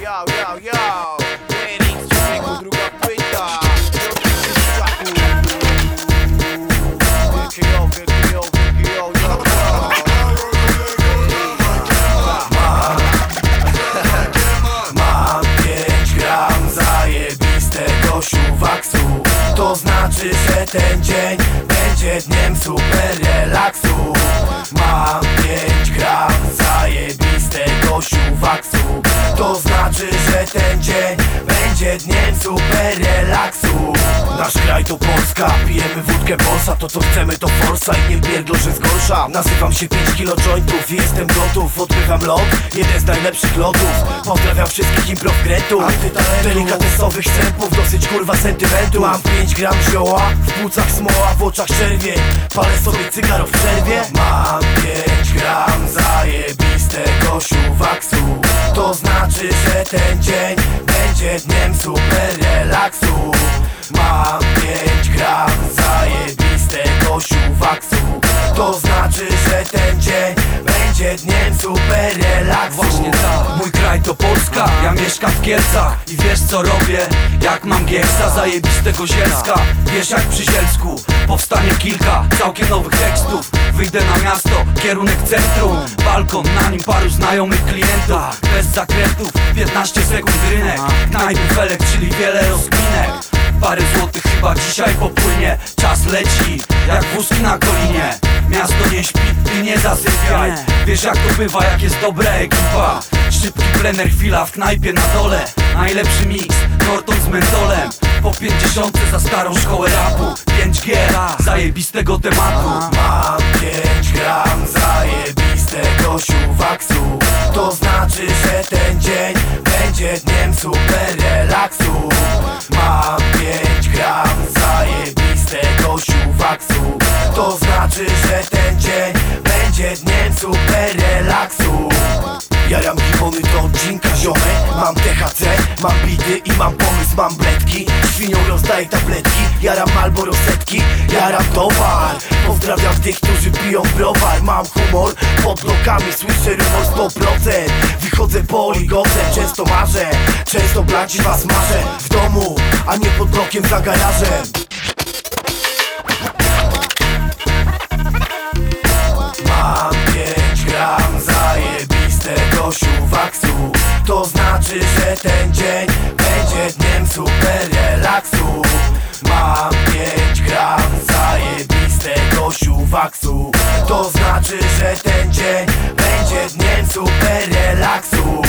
yo, yo, yo. Phoenix, człowieku, druga płyta. Yo Mam 5 gram zajebistego To znaczy, że ten dzień będzie dniem super relaksu Mam 5 gram zajebistego siuwaksu. To znaczy, że ten dzień będzie dniem super relaksu. Nasz kraj to Polska, pijemy wódkę Polsa To co chcemy to forsa i nie pierdol, że zgorsza. Nazywam się 5 kilo jointów i jestem gotów Odbywam lot, jeden z najlepszych lotów. Pozdrawiam wszystkich improwkrętów Delikatesowych sępów, dosyć kurwa sentymentu. Mam 5 gram zioła, w płucach smoła, w oczach czerwie. Palę sobie cygaro w przerwie. Mam 5 gram To znaczy, że ten dzień będzie dniem super relaksu. Mam 5 gram super relaksu Właśnie tak, mój kraj to Polska. Ja mieszkam w Kielcach i wiesz co robię? Jak mam gieksa zajebistego zielska. Wiesz jak przy zielsku powstanie kilka całkiem nowych tekstów. Wyjdę na miasto, kierunek centrum. Balkon, na nim paru znajomych klientów. Bez zakrętów, 15 sekund rynek. Knajpy felek, czyli wiele rozkminek. Parę złotych chyba dzisiaj popłynie. Czas leci, jak wózki na kolinie Miasto nie śpi, ty nie zasypiaj. Wiesz jak to bywa, jak jest dobra ekipa. Szybki plener, chwila w knajpie na dole. Najlepszy mix, Norton z mentolem. Po 50 za starą szkołę rapu. 5G, zajebistego tematu. Mam 5 gram zajebistego siuwaksu. To znaczy, że ten dzień będzie dniem super relaksu. Mam 5 gram To znaczy, że ten dzień będzie dniem super relaksu. Jaram gibony do odcinka ziomy Mam THC, mam bity i mam pomysł, mam bledki. Świnią rozdaję tabletki, jaram albo rosetki Jaram towar, pozdrawiam tych, którzy piją browar. Mam humor, pod blokami słyszę rumor 100% Wychodzę poligocem, często marzę Często blaci was marzę. W domu, a nie pod blokiem za garażem zajebistego siuwaksu To znaczy, że ten dzień będzie dniem super relaksu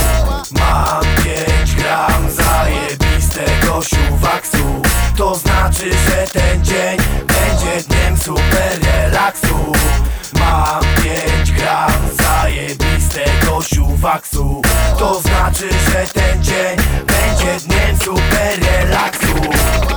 Mam 5 gram zajebistego siuwaksu To znaczy, że ten dzień będzie dniem super relaksu Mam 5 gram zajebistego siuwaksu To znaczy, że ten dzień będzie dniem super relaksu